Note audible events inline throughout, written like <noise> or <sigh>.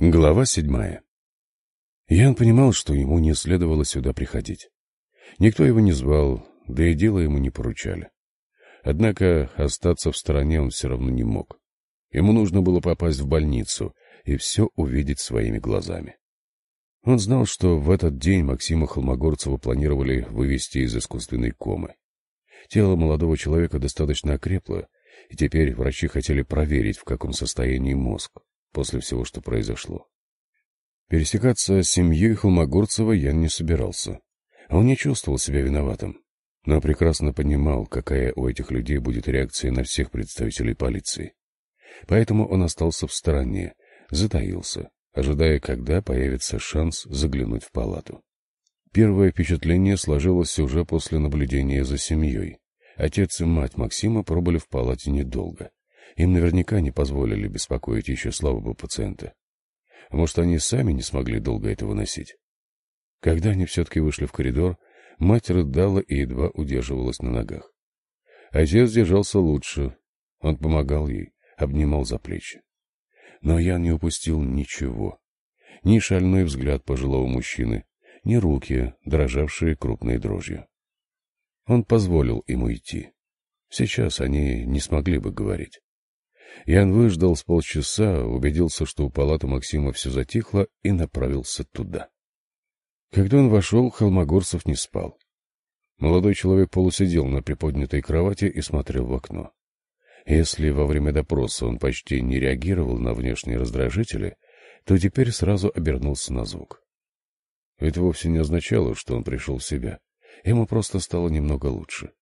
Глава седьмая. Ян понимал, что ему не следовало сюда приходить. Никто его не звал, да и дело ему не поручали. Однако остаться в стороне он все равно не мог. Ему нужно было попасть в больницу и все увидеть своими глазами. Он знал, что в этот день Максима Холмогорцева планировали вывести из искусственной комы. Тело молодого человека достаточно окрепло, и теперь врачи хотели проверить, в каком состоянии мозг после всего, что произошло. Пересекаться с семьей Холмогорцева я не собирался. Он не чувствовал себя виноватым, но прекрасно понимал, какая у этих людей будет реакция на всех представителей полиции. Поэтому он остался в стороне, затаился, ожидая, когда появится шанс заглянуть в палату. Первое впечатление сложилось уже после наблюдения за семьей. Отец и мать Максима пробыли в палате недолго. Им наверняка не позволили беспокоить еще слабого пациента. Может, они сами не смогли долго это выносить? Когда они все-таки вышли в коридор, мать рыдала и едва удерживалась на ногах. Отец держался лучше. Он помогал ей, обнимал за плечи. Но я не упустил ничего. Ни шальной взгляд пожилого мужчины, ни руки, дрожавшие крупной дрожью. Он позволил им уйти. Сейчас они не смогли бы говорить. Ян выждал с полчаса, убедился, что у палаты Максима все затихло, и направился туда. Когда он вошел, Холмогорцев не спал. Молодой человек полусидел на приподнятой кровати и смотрел в окно. Если во время допроса он почти не реагировал на внешние раздражители, то теперь сразу обернулся на звук. Это вовсе не означало, что он пришел в себя. Ему просто стало немного лучше.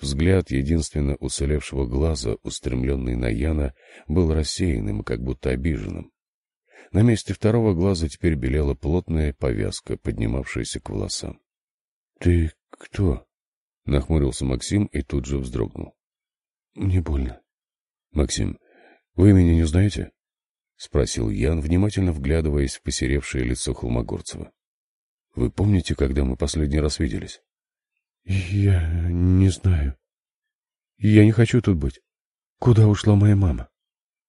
Взгляд единственно уцелевшего глаза, устремленный на Яна, был рассеянным и как будто обиженным. На месте второго глаза теперь белела плотная повязка, поднимавшаяся к волосам. — Ты кто? — нахмурился Максим и тут же вздрогнул. — Мне больно. — Максим, вы меня не знаете? — спросил Ян, внимательно вглядываясь в посеревшее лицо Холмогорцева. — Вы помните, когда мы последний раз виделись? Я не знаю. Я не хочу тут быть. Куда ушла моя мама?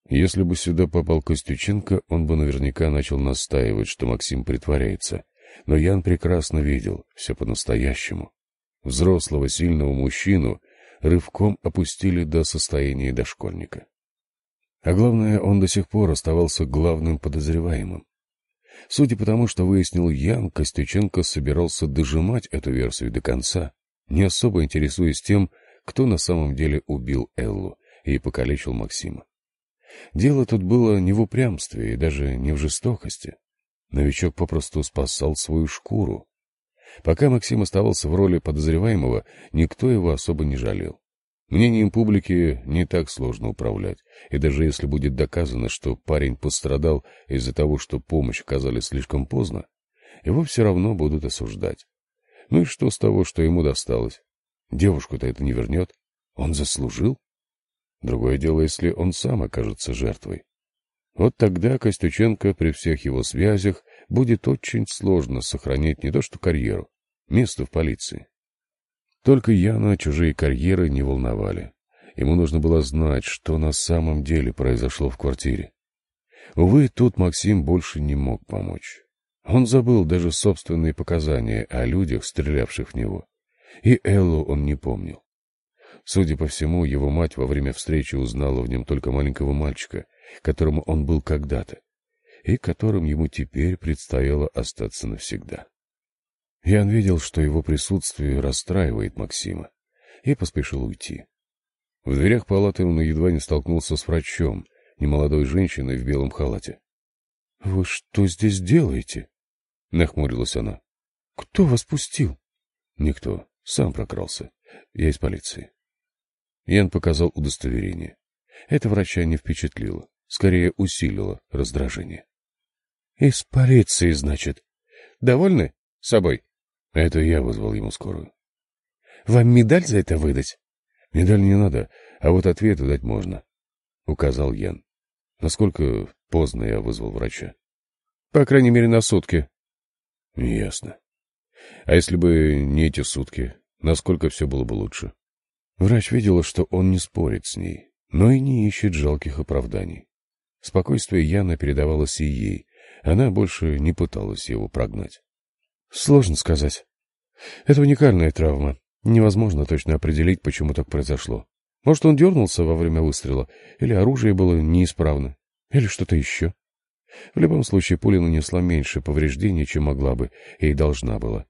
Если бы сюда попал Костюченко, он бы наверняка начал настаивать, что Максим притворяется. Но Ян прекрасно видел все по-настоящему. Взрослого сильного мужчину рывком опустили до состояния дошкольника. А главное, он до сих пор оставался главным подозреваемым. Судя по тому, что выяснил Ян, Костюченко собирался дожимать эту версию до конца не особо интересуясь тем, кто на самом деле убил Эллу и покалечил Максима. Дело тут было не в упрямстве и даже не в жестокости. Новичок попросту спасал свою шкуру. Пока Максим оставался в роли подозреваемого, никто его особо не жалел. Мнением публики не так сложно управлять, и даже если будет доказано, что парень пострадал из-за того, что помощь оказали слишком поздно, его все равно будут осуждать. Ну и что с того, что ему досталось? Девушку-то это не вернет. Он заслужил. Другое дело, если он сам окажется жертвой. Вот тогда Костюченко при всех его связях будет очень сложно сохранять не то что карьеру, место в полиции. Только Яна чужие карьеры не волновали. Ему нужно было знать, что на самом деле произошло в квартире. Увы, тут Максим больше не мог помочь. Он забыл даже собственные показания о людях, стрелявших в него. И Эллу он не помнил. Судя по всему, его мать во время встречи узнала в нем только маленького мальчика, которому он был когда-то, и которым ему теперь предстояло остаться навсегда. Ян видел, что его присутствие расстраивает Максима, и поспешил уйти. В дверях палаты он едва не столкнулся с врачом, немолодой женщиной в белом халате. — Вы что здесь делаете? — нахмурилась она. — Кто вас пустил? — Никто. Сам прокрался. Я из полиции. Ян показал удостоверение. Это врача не впечатлило. Скорее усилило раздражение. — Из полиции, значит. Довольны собой? Это я вызвал ему скорую. — Вам медаль за это выдать? — Медаль не надо, а вот ответы дать можно, — указал Ян. Насколько поздно я вызвал врача? — По крайней мере, на сутки, Ясно. А если бы не эти сутки, насколько все было бы лучше? Врач видела, что он не спорит с ней, но и не ищет жалких оправданий. Спокойствие Яна передавалось и ей. Она больше не пыталась его прогнать. Сложно сказать. Это уникальная травма. Невозможно точно определить, почему так произошло. Может, он дернулся во время выстрела, или оружие было неисправно, или что-то еще. В любом случае, пуля нанесла меньше повреждений, чем могла бы и должна была.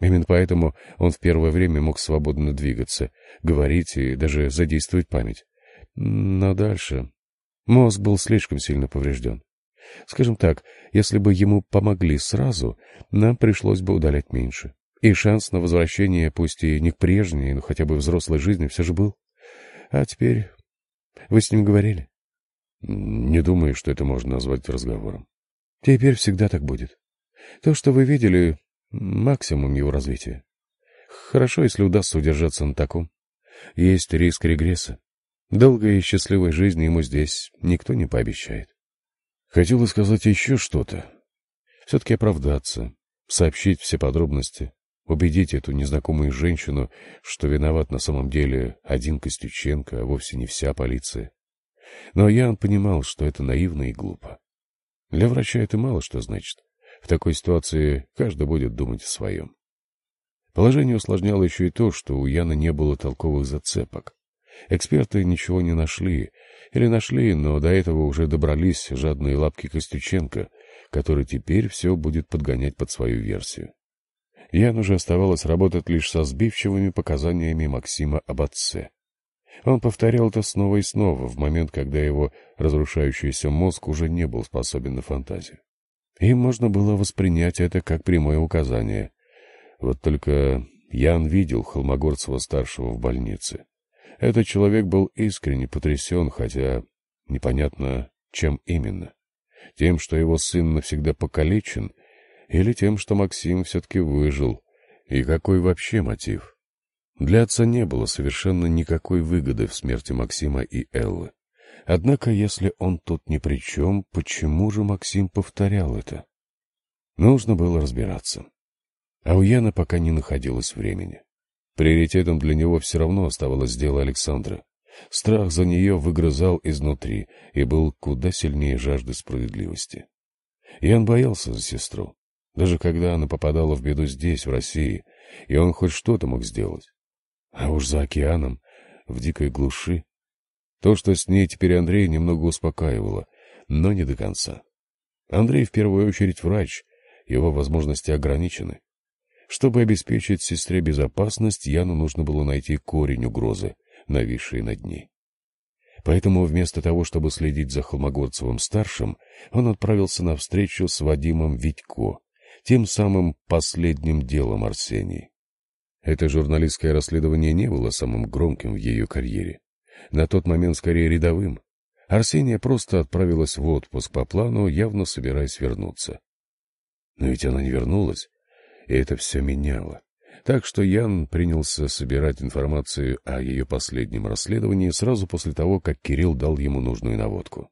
Именно поэтому он в первое время мог свободно двигаться, говорить и даже задействовать память. Но дальше... Мозг был слишком сильно поврежден. Скажем так, если бы ему помогли сразу, нам пришлось бы удалять меньше. И шанс на возвращение, пусть и не к прежней, но хотя бы взрослой жизни, все же был. А теперь... Вы с ним говорили? Не думаю, что это можно назвать разговором. Теперь всегда так будет. То, что вы видели, максимум его развития. Хорошо, если удастся удержаться на таком. Есть риск регресса. Долгой и счастливой жизни ему здесь никто не пообещает. Хотела сказать еще что-то. Все-таки оправдаться, сообщить все подробности, убедить эту незнакомую женщину, что виноват на самом деле один Костюченко, а вовсе не вся полиция. Но Ян понимал, что это наивно и глупо. Для врача это мало что значит. В такой ситуации каждый будет думать о своем. Положение усложняло еще и то, что у Яна не было толковых зацепок. Эксперты ничего не нашли. Или нашли, но до этого уже добрались жадные лапки Костюченко, который теперь все будет подгонять под свою версию. Яну же оставалось работать лишь со сбивчивыми показаниями Максима об отце. Он повторял это снова и снова, в момент, когда его разрушающийся мозг уже не был способен на фантазию. Им можно было воспринять это как прямое указание. Вот только Ян видел Холмогорцева-старшего в больнице. Этот человек был искренне потрясен, хотя непонятно, чем именно. Тем, что его сын навсегда покалечен, или тем, что Максим все-таки выжил. И какой вообще мотив? Для отца не было совершенно никакой выгоды в смерти Максима и Эллы. Однако, если он тут ни при чем, почему же Максим повторял это? Нужно было разбираться. А у Яна пока не находилось времени. Приоритетом для него все равно оставалось дело Александра. Страх за нее выгрызал изнутри и был куда сильнее жажды справедливости. Ян боялся за сестру, даже когда она попадала в беду здесь, в России, и он хоть что-то мог сделать. А уж за океаном, в дикой глуши. То, что с ней теперь Андрей, немного успокаивало, но не до конца. Андрей в первую очередь врач, его возможности ограничены. Чтобы обеспечить сестре безопасность, Яну нужно было найти корень угрозы, нависшей над ней. Поэтому вместо того, чтобы следить за Холмогорцевым-старшим, он отправился на встречу с Вадимом Витько, тем самым последним делом Арсении. Это журналистское расследование не было самым громким в ее карьере. На тот момент скорее рядовым. Арсения просто отправилась в отпуск по плану, явно собираясь вернуться. Но ведь она не вернулась и это все меняло. Так что Ян принялся собирать информацию о ее последнем расследовании сразу после того, как Кирилл дал ему нужную наводку.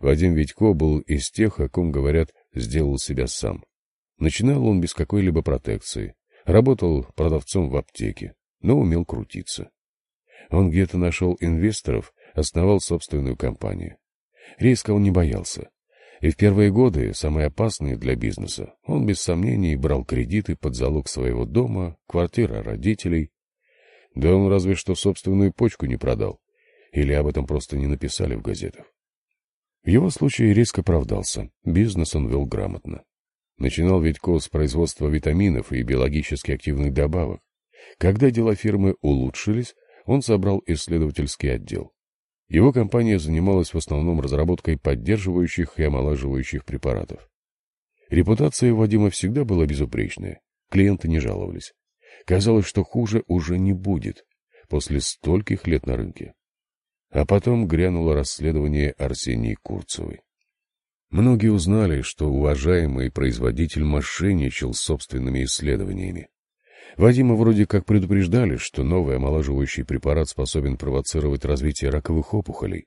Вадим Витько был из тех, о ком говорят, сделал себя сам. Начинал он без какой-либо протекции, работал продавцом в аптеке, но умел крутиться. Он где-то нашел инвесторов, основал собственную компанию. Риска он не боялся. И в первые годы, самые опасные для бизнеса, он без сомнений брал кредиты под залог своего дома, квартиры родителей. Да он разве что собственную почку не продал. Или об этом просто не написали в газетах. В его случае риск оправдался, бизнес он вел грамотно. Начинал Витько с производства витаминов и биологически активных добавок. Когда дела фирмы улучшились, он собрал исследовательский отдел. Его компания занималась в основном разработкой поддерживающих и омолаживающих препаратов. Репутация Вадима всегда была безупречная, клиенты не жаловались. Казалось, что хуже уже не будет после стольких лет на рынке. А потом грянуло расследование Арсении Курцевой. Многие узнали, что уважаемый производитель мошенничал собственными исследованиями. Вадима вроде как предупреждали, что новый омолаживающий препарат способен провоцировать развитие раковых опухолей.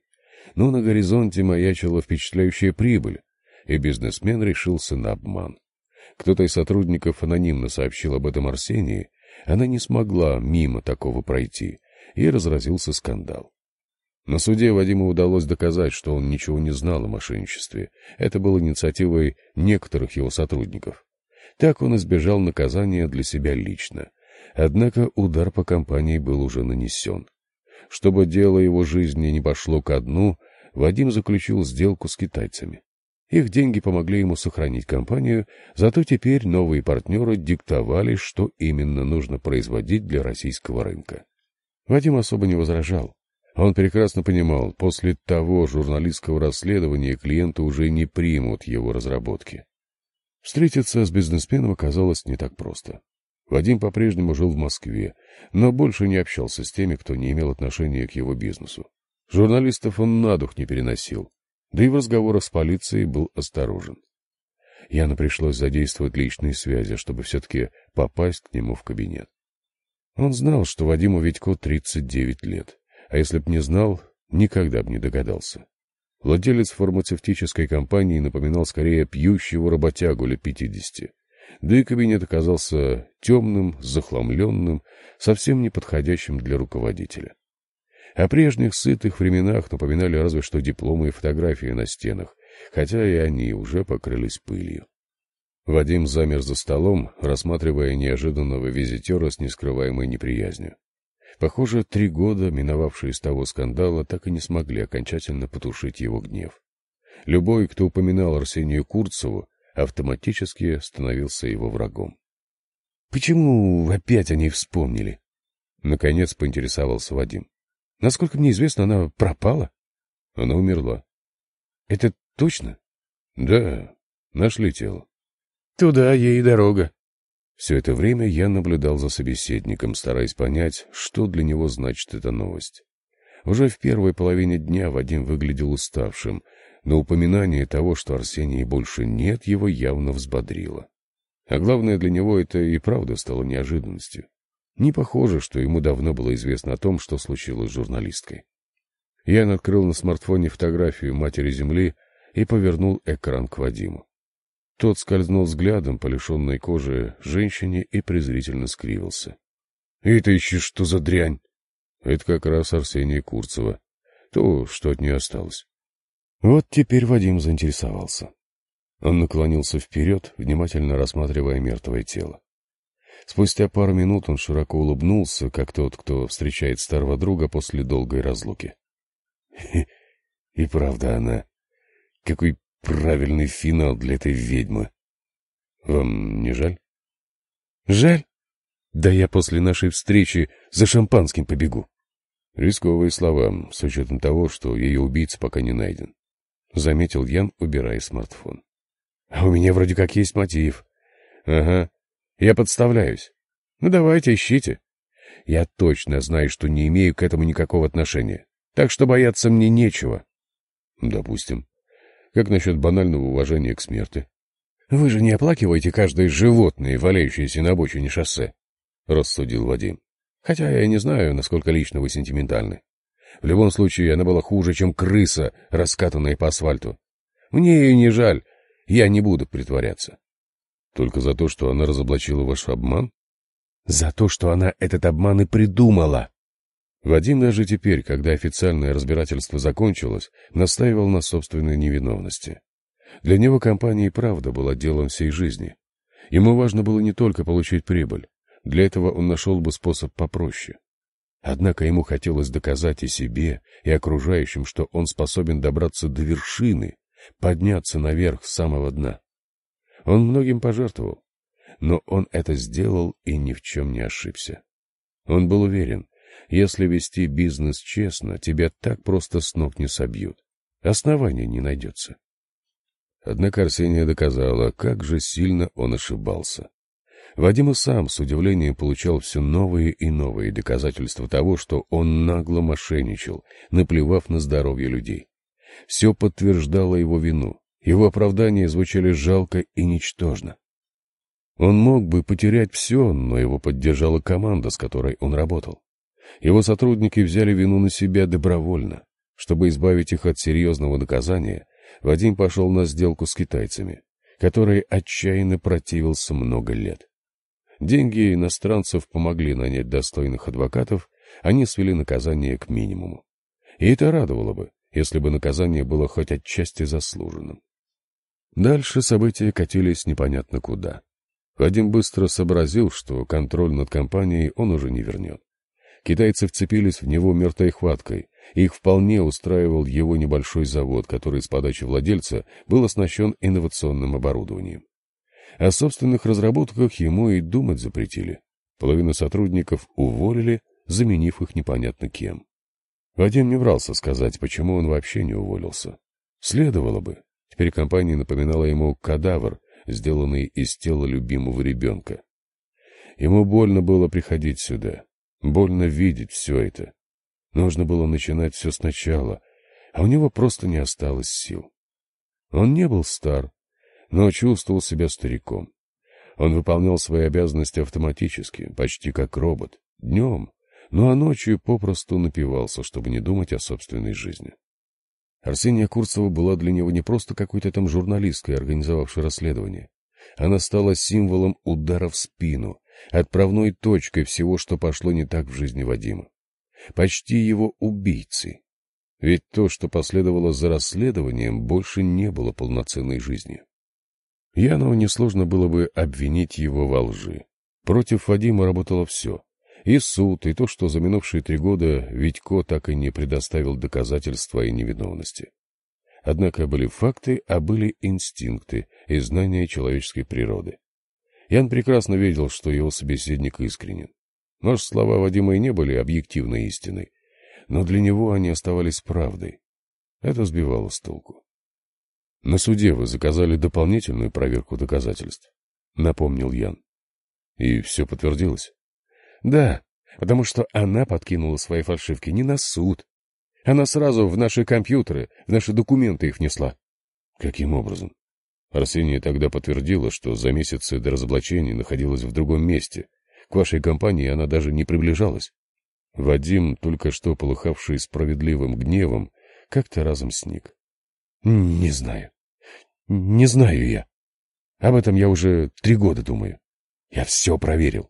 Но на горизонте маячила впечатляющая прибыль, и бизнесмен решился на обман. Кто-то из сотрудников анонимно сообщил об этом Арсении, она не смогла мимо такого пройти, и разразился скандал. На суде Вадиму удалось доказать, что он ничего не знал о мошенничестве. Это было инициативой некоторых его сотрудников. Так он избежал наказания для себя лично. Однако удар по компании был уже нанесен. Чтобы дело его жизни не пошло ко дну, Вадим заключил сделку с китайцами. Их деньги помогли ему сохранить компанию, зато теперь новые партнеры диктовали, что именно нужно производить для российского рынка. Вадим особо не возражал. Он прекрасно понимал, после того журналистского расследования клиенты уже не примут его разработки. Встретиться с бизнесменом оказалось не так просто. Вадим по-прежнему жил в Москве, но больше не общался с теми, кто не имел отношения к его бизнесу. Журналистов он на дух не переносил, да и в разговорах с полицией был осторожен. Яну пришлось задействовать личные связи, чтобы все-таки попасть к нему в кабинет. Он знал, что Вадиму Витько 39 лет а если б не знал, никогда б не догадался. Владелец фармацевтической компании напоминал скорее пьющего работягу лет пятидесяти. Да и кабинет оказался темным, захламленным, совсем не подходящим для руководителя. О прежних сытых временах напоминали разве что дипломы и фотографии на стенах, хотя и они уже покрылись пылью. Вадим замер за столом, рассматривая неожиданного визитера с нескрываемой неприязнью. Похоже, три года, миновавшие с того скандала, так и не смогли окончательно потушить его гнев. Любой, кто упоминал Арсению Курцеву, автоматически становился его врагом. — Почему опять о ней вспомнили? — наконец поинтересовался Вадим. — Насколько мне известно, она пропала. Она умерла. — Это точно? — Да, нашли тело. — Туда ей дорога. Все это время я наблюдал за собеседником, стараясь понять, что для него значит эта новость. Уже в первой половине дня Вадим выглядел уставшим, но упоминание того, что Арсении больше нет, его явно взбодрило. А главное для него это и правда стало неожиданностью. Не похоже, что ему давно было известно о том, что случилось с журналисткой. Ян открыл на смартфоне фотографию матери Земли и повернул экран к Вадиму. Тот скользнул взглядом по лишенной кожи женщине и презрительно скривился. — Это еще что за дрянь? — Это как раз Арсения Курцева. То, что от нее осталось. Вот теперь Вадим заинтересовался. Он наклонился вперед, внимательно рассматривая мертвое тело. Спустя пару минут он широко улыбнулся, как тот, кто встречает старого друга после долгой разлуки. <laughs> — И правда она. Какой правильный финал для этой ведьмы. Вам не жаль? Жаль? Да я после нашей встречи за шампанским побегу. Рисковые слова, с учетом того, что ее убийца пока не найден. Заметил Ян, убирая смартфон. А у меня вроде как есть мотив. Ага, я подставляюсь. Ну давайте, ищите. Я точно знаю, что не имею к этому никакого отношения. Так что бояться мне нечего. Допустим. Как насчет банального уважения к смерти? Вы же не оплакиваете каждое животное, валяющееся на обочине шоссе, — рассудил Вадим. Хотя я не знаю, насколько лично вы сентиментальны. В любом случае, она была хуже, чем крыса, раскатанная по асфальту. Мне ее не жаль, я не буду притворяться. Только за то, что она разоблачила ваш обман? За то, что она этот обман и придумала. Вадим даже теперь, когда официальное разбирательство закончилось, настаивал на собственной невиновности. Для него компания и правда была делом всей жизни. Ему важно было не только получить прибыль. Для этого он нашел бы способ попроще. Однако ему хотелось доказать и себе, и окружающим, что он способен добраться до вершины, подняться наверх с самого дна. Он многим пожертвовал, но он это сделал и ни в чем не ошибся. Он был уверен, если вести бизнес честно, тебя так просто с ног не собьют. Основания не найдется. Однако Арсения доказала, как же сильно он ошибался. Вадим и сам с удивлением получал все новые и новые доказательства того, что он нагло мошенничал, наплевав на здоровье людей. Все подтверждало его вину. Его оправдания звучали жалко и ничтожно. Он мог бы потерять все, но его поддержала команда, с которой он работал. Его сотрудники взяли вину на себя добровольно. Чтобы избавить их от серьезного наказания, Вадим пошел на сделку с китайцами, которой отчаянно противился много лет. Деньги иностранцев помогли нанять достойных адвокатов, они свели наказание к минимуму. И это радовало бы, если бы наказание было хоть отчасти заслуженным. Дальше события катились непонятно куда. Вадим быстро сообразил, что контроль над компанией он уже не вернет. Китайцы вцепились в него мертвой хваткой. Их вполне устраивал его небольшой завод, который с подачи владельца был оснащен инновационным оборудованием. О собственных разработках ему и думать запретили. Половину сотрудников уволили, заменив их непонятно кем. Вадим не брался сказать, почему он вообще не уволился. Следовало бы. Теперь компания напоминала ему кадавр, сделанный из тела любимого ребенка. Ему больно было приходить сюда, больно видеть все это. Нужно было начинать все сначала, а у него просто не осталось сил. Он не был стар, но чувствовал себя стариком. Он выполнял свои обязанности автоматически, почти как робот, днем, ну а ночью попросту напивался, чтобы не думать о собственной жизни. Арсения Курцева была для него не просто какой-то там журналисткой, организовавшей расследование. Она стала символом удара в спину, отправной точкой всего, что пошло не так в жизни Вадима. Почти его убийцей. Ведь то, что последовало за расследованием, больше не было полноценной жизнью. Янову несложно было бы обвинить его во лжи. Против Вадима работало все. И суд, и то, что за минувшие три года Витько так и не предоставил доказательства и невиновности. Однако были факты, а были инстинкты и знания человеческой природы. Ян прекрасно видел, что его собеседник искренен. Может, слова Вадима и не были объективной истиной, но для него они оставались правдой. Это сбивало с толку. На суде вы заказали дополнительную проверку доказательств, напомнил Ян. И все подтвердилось? Да, потому что она подкинула свои фальшивки не на суд. Она сразу в наши компьютеры, в наши документы их внесла. Каким образом? Арсения тогда подтвердила, что за месяцы до разоблачения находилась в другом месте. К вашей компании она даже не приближалась. Вадим, только что полыхавший справедливым гневом, как-то разом сник. — Не знаю. Не знаю я. Об этом я уже три года думаю. Я все проверил.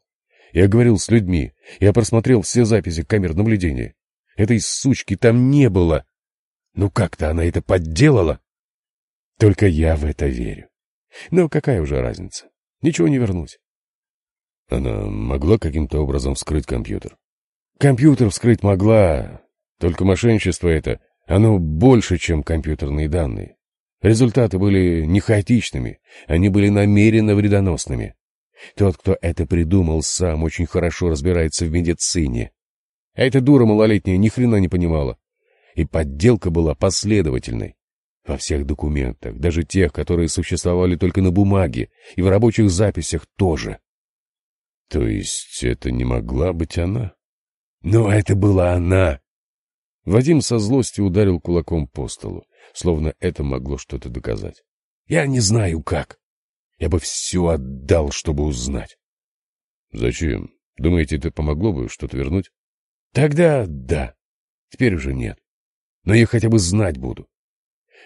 Я говорил с людьми. Я просмотрел все записи камер наблюдения. Этой сучки там не было. Ну как-то она это подделала. Только я в это верю. Но какая уже разница? Ничего не вернуть. Она могла каким-то образом вскрыть компьютер? Компьютер вскрыть могла. Только мошенничество это, оно больше, чем компьютерные данные. Результаты были не хаотичными, они были намеренно вредоносными. Тот, кто это придумал, сам очень хорошо разбирается в медицине. А эта дура малолетняя ни хрена не понимала. И подделка была последовательной. Во всех документах, даже тех, которые существовали только на бумаге, и в рабочих записях тоже. То есть это не могла быть она? Но это была она! Вадим со злостью ударил кулаком по столу, словно это могло что-то доказать. Я не знаю как. Я бы все отдал, чтобы узнать. Зачем? Думаете, это помогло бы что-то вернуть? Тогда да. Теперь уже нет. Но я хотя бы знать буду.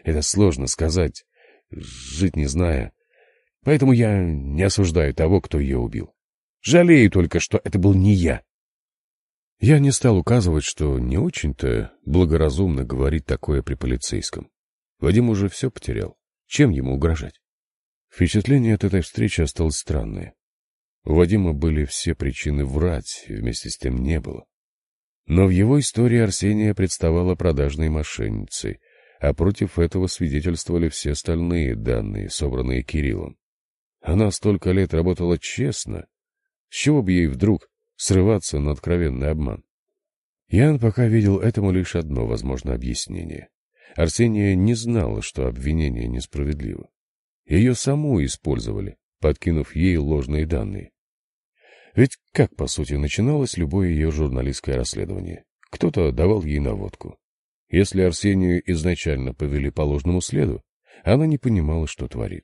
Это сложно сказать, жить не зная. Поэтому я не осуждаю того, кто ее убил. Жалею только, что это был не я. Я не стал указывать, что не очень-то благоразумно говорить такое при полицейском. Вадим уже все потерял. Чем ему угрожать? Впечатление от этой встречи осталось странное. У Вадима были все причины врать, вместе с тем не было. Но в его истории Арсения представала продажной мошенницей, а против этого свидетельствовали все остальные данные, собранные Кириллом. Она столько лет работала честно. С чего бы ей вдруг срываться на откровенный обман? Ян пока видел этому лишь одно возможное объяснение. Арсения не знала, что обвинение несправедливо. Ее саму использовали, подкинув ей ложные данные. Ведь как, по сути, начиналось любое ее журналистское расследование? Кто-то давал ей наводку. Если Арсению изначально повели по ложному следу, она не понимала, что творит.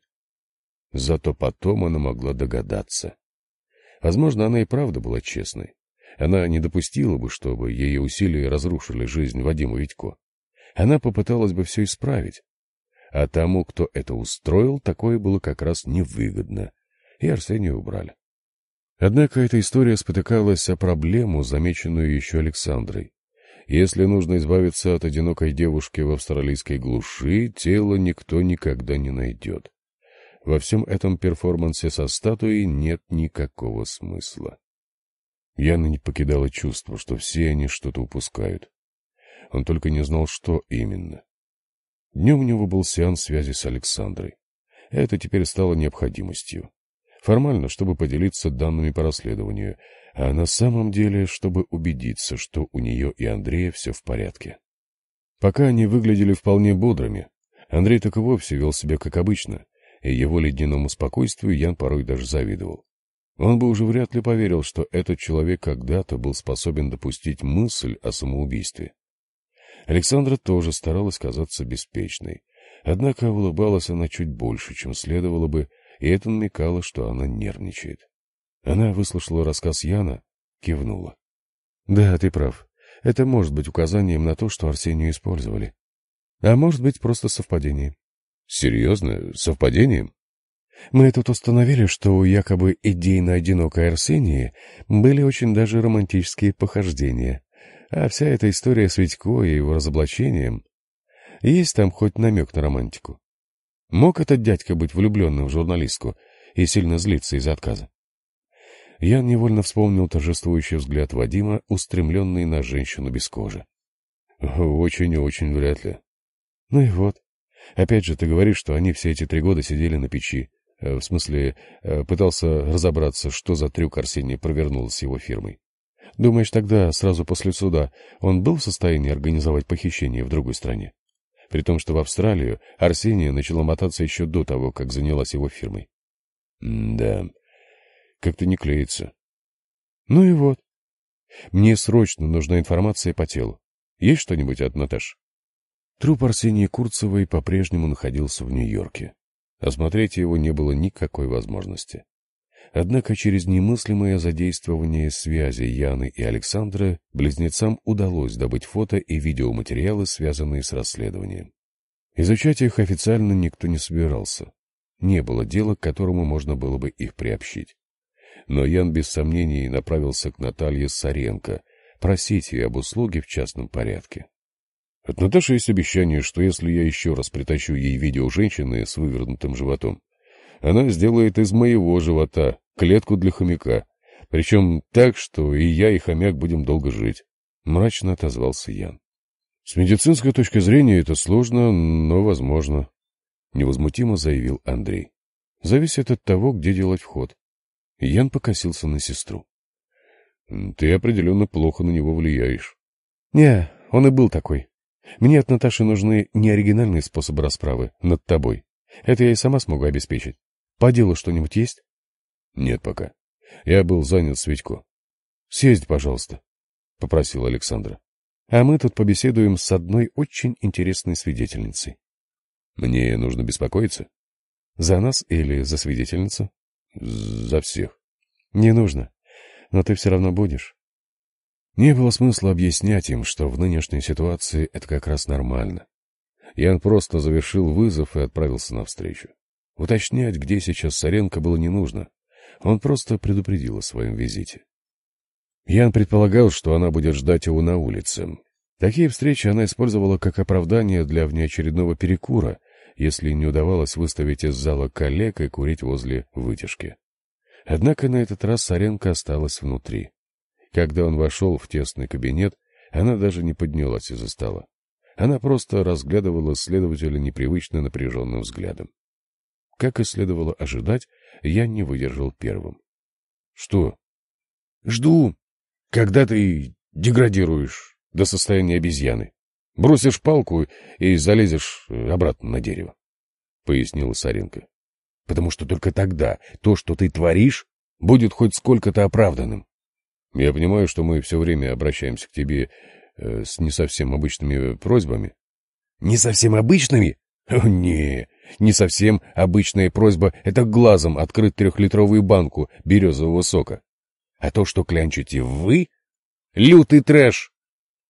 Зато потом она могла догадаться. Возможно, она и правда была честной. Она не допустила бы, чтобы ее усилия разрушили жизнь Вадима Витько. Она попыталась бы все исправить, а тому, кто это устроил, такое было как раз невыгодно, и Арсения убрали. Однако эта история спотыкалась о проблему, замеченную еще Александрой. Если нужно избавиться от одинокой девушки в австралийской глуши, тело никто никогда не найдет. Во всем этом перформансе со статуей нет никакого смысла. Яна не покидало чувство, что все они что-то упускают. Он только не знал, что именно. Днем у него был сеанс связи с Александрой. Это теперь стало необходимостью. Формально, чтобы поделиться данными по расследованию, а на самом деле, чтобы убедиться, что у нее и Андрея все в порядке. Пока они выглядели вполне бодрыми, Андрей так и вовсе вел себя как обычно, и его ледяному спокойствию Ян порой даже завидовал. Он бы уже вряд ли поверил, что этот человек когда-то был способен допустить мысль о самоубийстве. Александра тоже старалась казаться беспечной, однако улыбалась она чуть больше, чем следовало бы, и это намекало, что она нервничает. Она выслушала рассказ Яна, кивнула. — Да, ты прав. Это может быть указанием на то, что Арсению использовали. А может быть, просто совпадение. — Серьезно? Совпадением? Мы тут установили, что у якобы идейно-одинокой Арсении были очень даже романтические похождения. А вся эта история с Витько и его разоблачением... Есть там хоть намек на романтику? Мог этот дядька быть влюбленным в журналистку и сильно злиться из-за отказа? Ян невольно вспомнил торжествующий взгляд Вадима, устремленный на женщину без кожи. «Очень и очень вряд ли». «Ну и вот. Опять же, ты говоришь, что они все эти три года сидели на печи, Э, в смысле, э, пытался разобраться, что за трюк Арсений провернул с его фирмой. Думаешь, тогда, сразу после суда, он был в состоянии организовать похищение в другой стране? При том, что в Австралию Арсения начала мотаться еще до того, как занялась его фирмой. М да, как-то не клеится. Ну и вот. Мне срочно нужна информация по телу. Есть что-нибудь от Наташ? Труп Арсении Курцевой по-прежнему находился в Нью-Йорке. Осмотреть его не было никакой возможности. Однако через немыслимое задействование связи Яны и Александра близнецам удалось добыть фото и видеоматериалы, связанные с расследованием. Изучать их официально никто не собирался. Не было дела, к которому можно было бы их приобщить. Но Ян без сомнений направился к Наталье Саренко, просить ее об услуге в частном порядке. От Наташи есть обещание, что если я еще раз притащу ей видео женщины с вывернутым животом, она сделает из моего живота клетку для хомяка, причем так, что и я, и хомяк будем долго жить. Мрачно отозвался Ян. С медицинской точки зрения это сложно, но возможно. Невозмутимо заявил Андрей. Зависит от того, где делать вход. Ян покосился на сестру. Ты определенно плохо на него влияешь. Не, он и был такой. Мне от Наташи нужны не оригинальные способы расправы над тобой. Это я и сама смогу обеспечить. По делу что-нибудь есть? Нет пока. Я был занят с Витько. Съезди, пожалуйста, — попросил Александра. А мы тут побеседуем с одной очень интересной свидетельницей. Мне нужно беспокоиться? За нас или за свидетельницу? За всех. Не нужно. Но ты все равно будешь. Не было смысла объяснять им, что в нынешней ситуации это как раз нормально. Ян просто завершил вызов и отправился навстречу. Уточнять, где сейчас Саренко, было не нужно. Он просто предупредил о своем визите. Ян предполагал, что она будет ждать его на улице. Такие встречи она использовала как оправдание для внеочередного перекура, если не удавалось выставить из зала коллег и курить возле вытяжки. Однако на этот раз Саренко осталась внутри. Когда он вошел в тесный кабинет, она даже не поднялась из-за стола. Она просто разглядывала следователя непривычно напряженным взглядом. Как и следовало ожидать, я не выдержал первым. — Что? — Жду, когда ты деградируешь до состояния обезьяны. Бросишь палку и залезешь обратно на дерево, — пояснила Саренко. — Потому что только тогда то, что ты творишь, будет хоть сколько-то оправданным. Я понимаю, что мы все время обращаемся к тебе э, с не совсем обычными просьбами. Не совсем обычными? О, не, не совсем обычная просьба — это глазом открыть трехлитровую банку березового сока. А то, что клянчите вы — лютый трэш.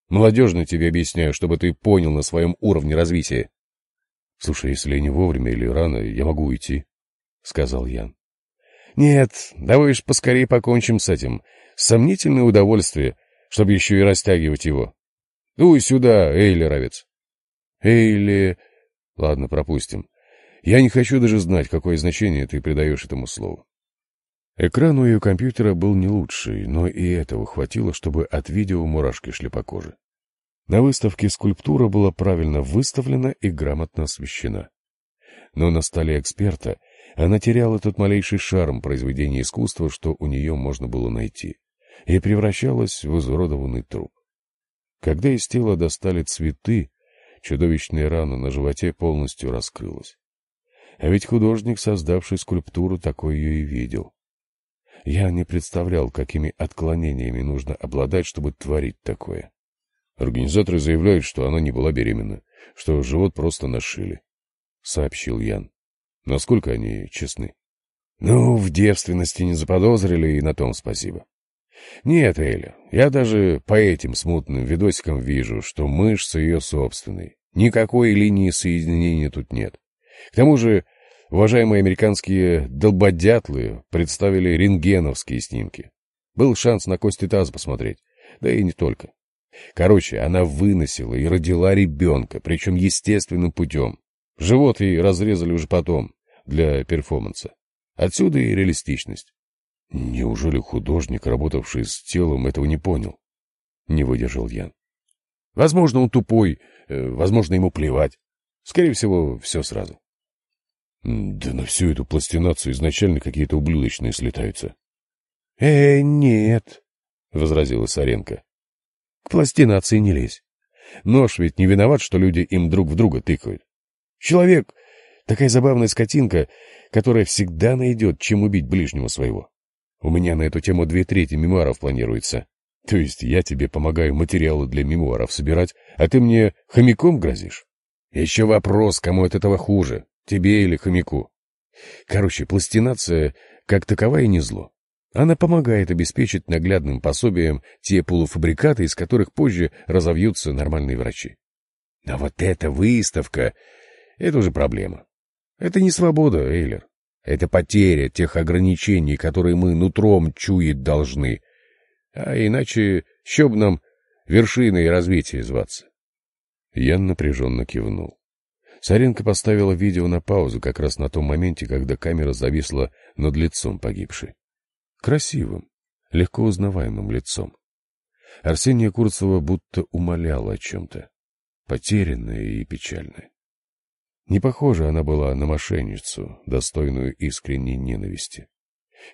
Молодежно тебе объясняю, чтобы ты понял на своем уровне развития. — Слушай, если не вовремя или рано, я могу уйти, — сказал Ян. — Нет, давай уж поскорее покончим с этим. Сомнительное удовольствие, чтобы еще и растягивать его. И сюда, Эйлеровец. Эйли... Ладно, пропустим. Я не хочу даже знать, какое значение ты придаешь этому слову. Экран у ее компьютера был не лучший, но и этого хватило, чтобы от видео мурашки шли по коже. На выставке скульптура была правильно выставлена и грамотно освещена. Но на столе эксперта она теряла тот малейший шарм произведения искусства, что у нее можно было найти, и превращалась в изуродованный труп. Когда из тела достали цветы, чудовищная рана на животе полностью раскрылась. А ведь художник, создавший скульптуру, такой ее и видел. Я не представлял, какими отклонениями нужно обладать, чтобы творить такое. Организаторы заявляют, что она не была беременна, что живот просто нашили, — сообщил Ян. Насколько они честны? Ну, в девственности не заподозрили, и на том спасибо. Нет, Эля, я даже по этим смутным видосикам вижу, что мышцы ее собственные. Никакой линии соединения тут нет. К тому же, уважаемые американские долбодятлы представили рентгеновские снимки. Был шанс на кости таза посмотреть, да и не только. Короче, она выносила и родила ребенка, причем естественным путем. Живот ей разрезали уже потом, для перформанса. Отсюда и реалистичность. Неужели художник, работавший с телом, этого не понял? Не выдержал Ян. Возможно, он тупой, э, возможно, ему плевать. Скорее всего, все сразу. Да на всю эту пластинацию изначально какие-то ублюдочные слетаются. — Э, нет, — возразила Саренко. — К пластинации не лезь. Нож ведь не виноват, что люди им друг в друга тыкают. Человек — такая забавная скотинка, которая всегда найдет, чем убить ближнего своего. У меня на эту тему две трети мемуаров планируется. То есть я тебе помогаю материалы для мемуаров собирать, а ты мне хомяком грозишь? Еще вопрос, кому от этого хуже, тебе или хомяку. Короче, пластинация как таковая не зло. Она помогает обеспечить наглядным пособием те полуфабрикаты, из которых позже разовьются нормальные врачи. А вот эта выставка — это уже проблема. Это не свобода, Эйлер. Это потеря тех ограничений, которые мы нутром чуять должны. А иначе еще бы нам вершиной развития зваться. Ян напряженно кивнул. Саренко поставила видео на паузу как раз на том моменте, когда камера зависла над лицом погибшей. Красивым, легко узнаваемым лицом. Арсения Курцева будто умоляла о чем-то, потерянная и печальная. Не похожа она была на мошенницу, достойную искренней ненависти.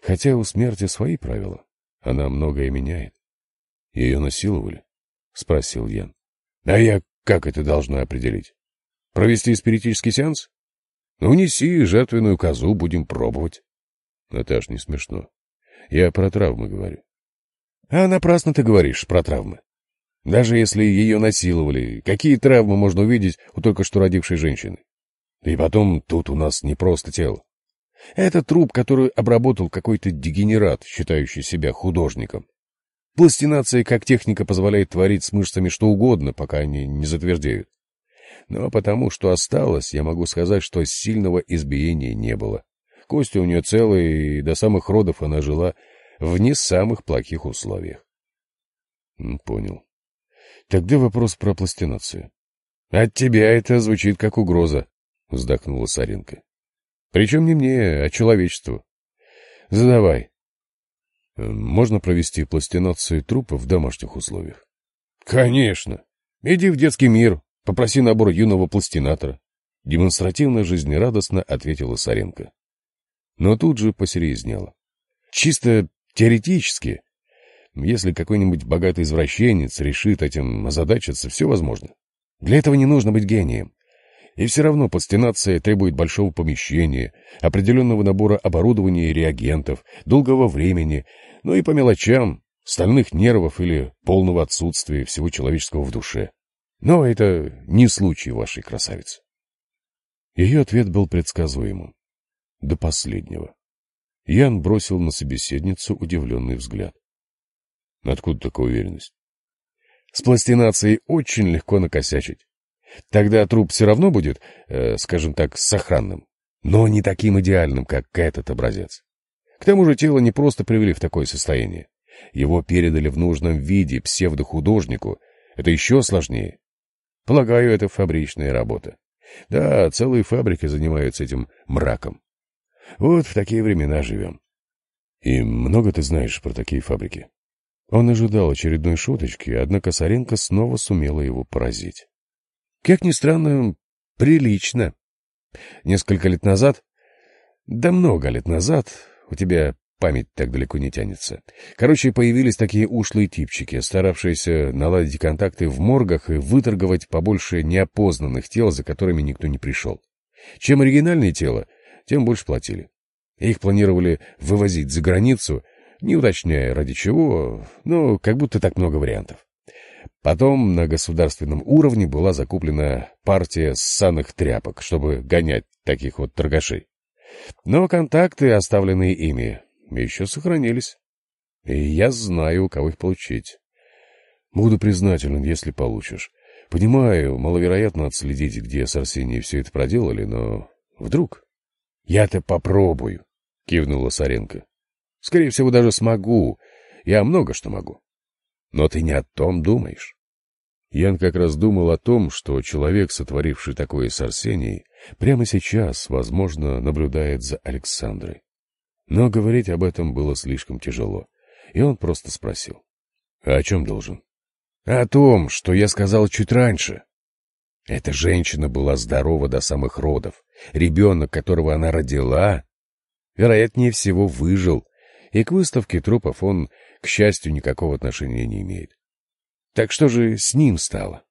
Хотя у смерти свои правила, она многое меняет. — Ее насиловали? — спросил Ян. — А я как это должна определить? Провести спиритический сеанс? Ну, неси жертвенную козу, будем пробовать. Наташ, не смешно. Я про травмы говорю. А напрасно ты говоришь про травмы. Даже если ее насиловали, какие травмы можно увидеть у только что родившей женщины? И потом, тут у нас не просто тело. Это труп, который обработал какой-то дегенерат, считающий себя художником. Пластинация как техника позволяет творить с мышцами что угодно, пока они не затвердеют. Но потому что осталось, я могу сказать, что сильного избиения не было. Кости у нее целые, и до самых родов она жила в не самых плохих условиях. Понял. Тогда вопрос про пластинацию. От тебя это звучит как угроза вздохнула Саренко. Причем не мне, а человечеству. Задавай. Э, можно провести пластинацию трупа в домашних условиях? Конечно. Иди в детский мир, попроси набор юного пластинатора. Демонстративно жизнерадостно ответила Саренко. Но тут же посерьезнела. Чисто теоретически, если какой-нибудь богатый извращенец решит этим озадачиться, все возможно. Для этого не нужно быть гением. И все равно подстинация требует большого помещения, определенного набора оборудования и реагентов, долгого времени, но и по мелочам, стальных нервов или полного отсутствия всего человеческого в душе. Но это не случай вашей красавицы. Ее ответ был предсказуемым. До последнего. Ян бросил на собеседницу удивленный взгляд. Откуда такая уверенность? С пластинацией очень легко накосячить. Тогда труп все равно будет, э, скажем так, сохранным, но не таким идеальным, как этот образец. К тому же тело не просто привели в такое состояние. Его передали в нужном виде псевдохудожнику, Это еще сложнее. Полагаю, это фабричная работа. Да, целые фабрики занимаются этим мраком. Вот в такие времена живем. И много ты знаешь про такие фабрики? Он ожидал очередной шуточки, однако Саренко снова сумела его поразить. Как ни странно, прилично. Несколько лет назад, да много лет назад, у тебя память так далеко не тянется. Короче, появились такие ушлые типчики, старавшиеся наладить контакты в моргах и выторговать побольше неопознанных тел, за которыми никто не пришел. Чем оригинальнее тело, тем больше платили. Их планировали вывозить за границу, не уточняя ради чего, но как будто так много вариантов. Потом на государственном уровне была закуплена партия ссаных тряпок, чтобы гонять таких вот торгашей. Но контакты, оставленные ими, еще сохранились. И я знаю, у кого их получить. Буду признателен, если получишь. Понимаю, маловероятно отследить, где с Арсенией все это проделали, но вдруг... — Я-то попробую, — кивнула Саренко. — Скорее всего, даже смогу. Я много что могу. Но ты не о том думаешь. Ян как раз думал о том, что человек, сотворивший такое с Арсенией, прямо сейчас, возможно, наблюдает за Александрой. Но говорить об этом было слишком тяжело, и он просто спросил. — А о чем должен? — О том, что я сказал чуть раньше. Эта женщина была здорова до самых родов. Ребенок, которого она родила, вероятнее всего, выжил, и к выставке трупов он, к счастью, никакого отношения не имеет. Так что же с ним стало?